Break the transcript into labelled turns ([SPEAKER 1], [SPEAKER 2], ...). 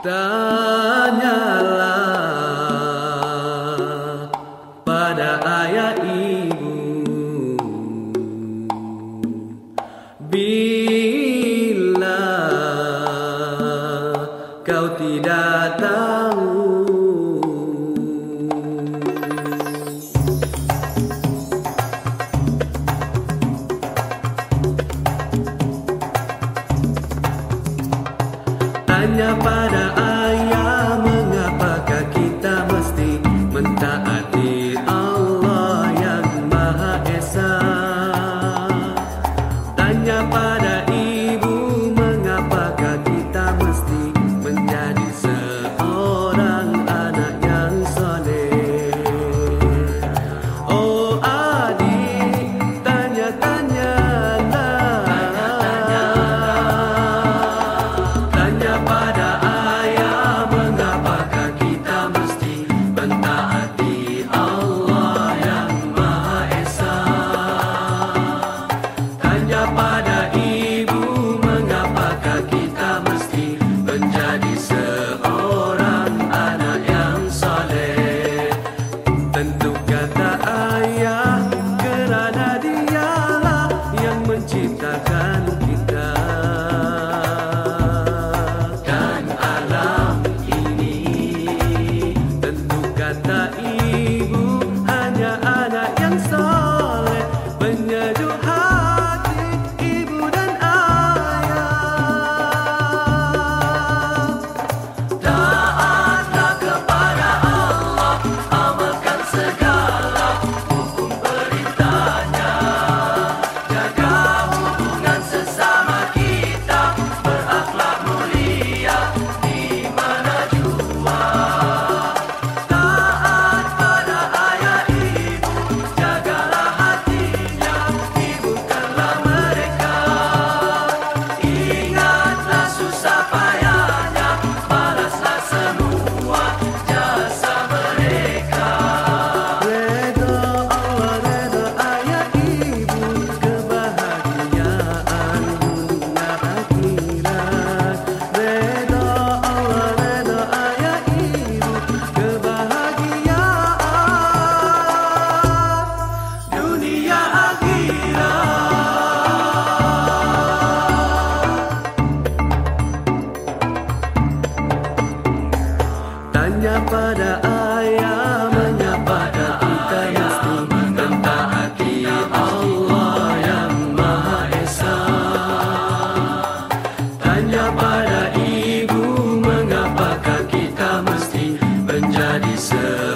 [SPEAKER 1] Tanyalah pada ayah ibu. Bila kau tidak tahu kepada akan pada ayah menyapada kita mesti mentaati Allah yang Maha Esa tanya pada ibu mengapakah kita mesti menjadi seorang